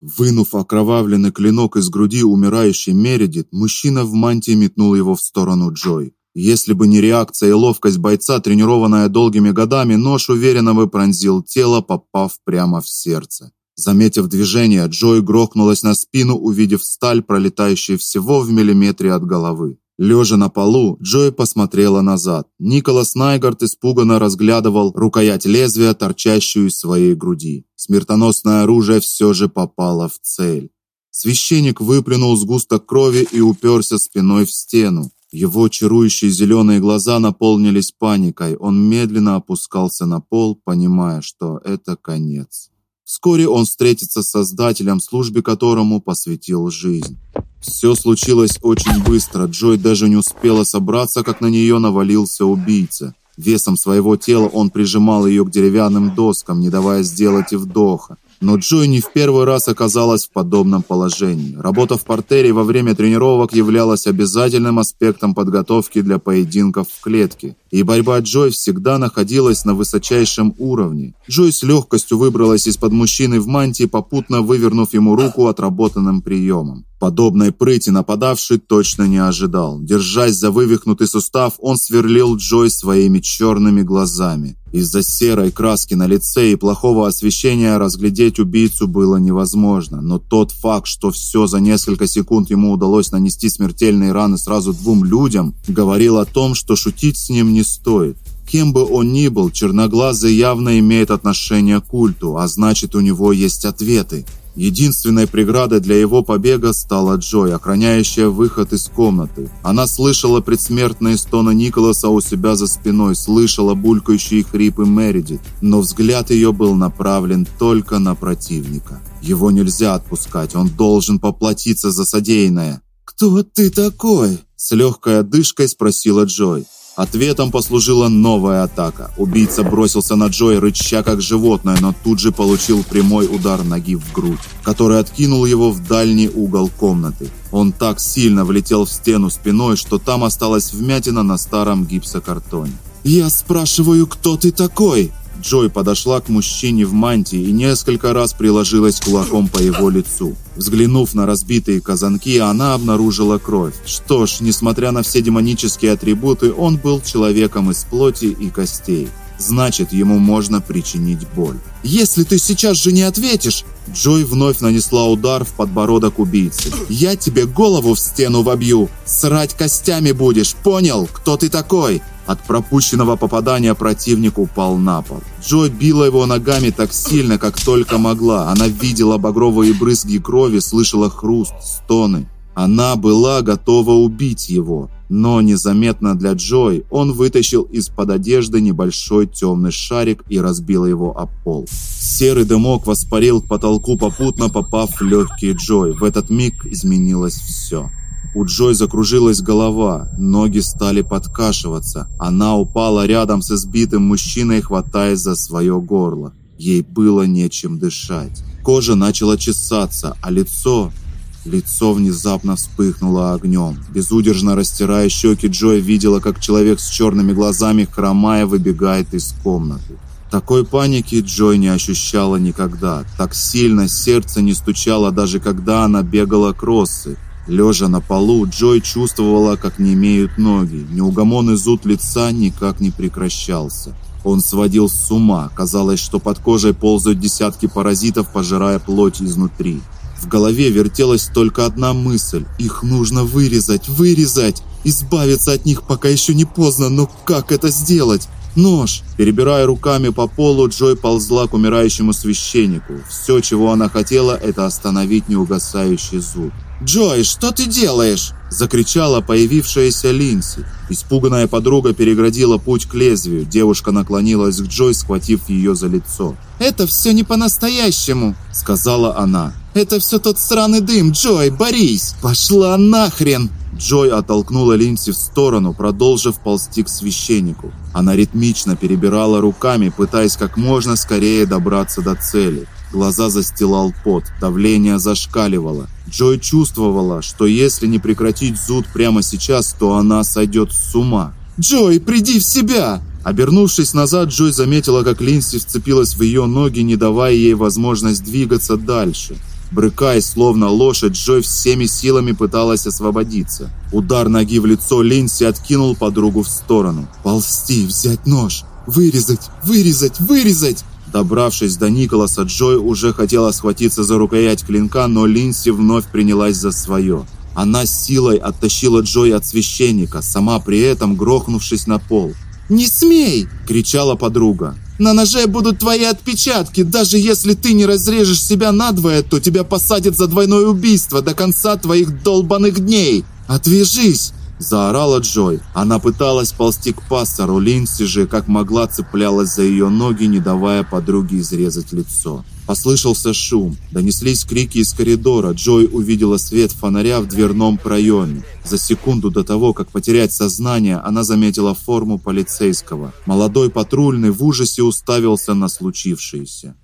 Вынув окровавленный клинок из груди умирающей Мередит, мужчина в мантии метнул его в сторону Джой. Если бы не реакция и ловкость бойца, тренированная долгими годами, нож уверенно бы пронзил тело, попав прямо в сердце. Заметив движение, Джой грохнулась на спину, увидев сталь, пролетающую всего в миллиметре от головы. Лежа на полу, Джой посмотрела назад. Николас Найгард испуганно разглядывал рукоять лезвия, торчащую из своей груди. Смертоносное оружие все же попало в цель. Священник выплюнул сгусток крови и уперся спиной в стену. Его чарующие зеленые глаза наполнились паникой. Он медленно опускался на пол, понимая, что это конец. Вскоре он встретится с Создателем, службе которому посвятил жизнь. Все случилось очень быстро. Джой даже не успела собраться, как на нее навалился убийца. Весом своего тела он прижимал ее к деревянным доскам, не давая сделать и вдоха. Но Джой не в первый раз оказалась в подобном положении. Работа в портере во время тренировок являлась обязательным аспектом подготовки для поединков в клетке, и борьба Джой всегда находилась на высочайшем уровне. Джой с легкостью выбралась из-под мужчины в мантии, попутно вывернув ему руку отработанным приемом. Подобной прыти нападавший точно не ожидал. Держась за вывихнутый сустав, он сверлил Джой своими черными глазами. Из-за серой краски на лице и плохого освещения разглядеть убийцу было невозможно, но тот факт, что все за несколько секунд ему удалось нанести смертельные раны сразу двум людям, говорил о том, что шутить с ним не стоит. Кем бы он ни был, черноглазый явно имеет отношение к культу, а значит, у него есть ответы. Единственной преградой для его побега стала Джой, охраняющая выход из комнаты. Она слышала предсмертные стоны Николаса у себя за спиной, слышала булькающие хрипы Мередит, но взгляд ее был направлен только на противника. Его нельзя отпускать, он должен поплатиться за содеянное. «Кто ты такой?» С легкой одышкой спросила Джой. Ответом послужила новая атака. Убийца бросился на Джой, рыча как животное, но тут же получил прямой удар ноги в грудь, который откинул его в дальний угол комнаты. Он так сильно влетел в стену спиной, что там осталась вмятина на старом гипсокартоне. «Я спрашиваю, кто ты такой?» Джой подошла к мужчине в мантии и несколько раз приложилась кулаком по его лицу. Взглянув на разбитые казанки, она обнаружила кровь. Что ж, несмотря на все демонические атрибуты, он был человеком из плоти и костей. Значит, ему можно причинить боль. Если ты сейчас же не ответишь, Джой вновь нанесла удар в подбородок убийцы. Я тебе голову в стену вобью. Срать костями будешь. Понял, кто ты такой? От пропущенного попадания противник упал на пол. Джой била его ногами так сильно, как только могла. Она видела багровые брызги крови, слышала хруст, стоны. Она была готова убить его, но незаметно для Джой он вытащил из-под одежды небольшой темный шарик и разбил его об пол. Серый дымок воспарил к потолку, попутно попав в легкие Джой. В этот миг изменилось все. У Джой закружилась голова, ноги стали подкашиваться. Она упала рядом с избитым мужчиной, хватаясь за свое горло. Ей было нечем дышать. Кожа начала чесаться, а лицо... Лицо внезапно вспыхнуло огнем. Безудержно растирая щеки, Джой видела, как человек с черными глазами, хромая, выбегает из комнаты. Такой паники Джой не ощущала никогда. Так сильно сердце не стучало, даже когда она бегала кроссы. Лежа на полу, Джой чувствовала, как не имеют ноги. Неугомонный зуд лица никак не прекращался. Он сводил с ума. Казалось, что под кожей ползают десятки паразитов, пожирая плоть изнутри. В голове вертелась только одна мысль. Их нужно вырезать, вырезать, избавиться от них, пока еще не поздно. Но как это сделать? Нож! Перебирая руками по полу, Джой ползла к умирающему священнику. Все, чего она хотела, это остановить неугасающий зуд. «Джой, что ты делаешь?» Закричала появившаяся Линси. Испуганная подруга переградила путь к лезвию. Девушка наклонилась к Джой, схватив ее за лицо. «Это все не по-настоящему», — сказала она. «Это все тот сраный дым, Джой, борись! Пошла нахрен!» Джой оттолкнула Линси в сторону, продолжив ползти к священнику. Она ритмично перебирала руками, пытаясь как можно скорее добраться до цели. Глаза застилал пот, давление зашкаливало. Джой чувствовала, что если не прекратить зуд прямо сейчас, то она сойдет с ума. «Джой, приди в себя!» Обернувшись назад, Джой заметила, как Линси вцепилась в ее ноги, не давая ей возможность двигаться дальше. Брыкаясь, словно лошадь, Джой всеми силами пыталась освободиться. Удар ноги в лицо Линси откинул подругу в сторону. «Ползти, взять нож! Вырезать! Вырезать! Вырезать!» Добравшись до Николаса, Джой уже хотела схватиться за рукоять клинка, но Линси вновь принялась за свое. Она силой оттащила Джой от священника, сама при этом грохнувшись на пол. «Не смей!» – кричала подруга. «На ноже будут твои отпечатки. Даже если ты не разрежешь себя надвое, то тебя посадят за двойное убийство до конца твоих долбанных дней. Отвяжись!» Заорала Джой. Она пыталась ползти к пастору, Линси же, как могла, цеплялась за ее ноги, не давая подруге изрезать лицо. Послышался шум. Донеслись крики из коридора. Джой увидела свет фонаря в дверном проеме. За секунду до того, как потерять сознание, она заметила форму полицейского. Молодой патрульный в ужасе уставился на случившееся.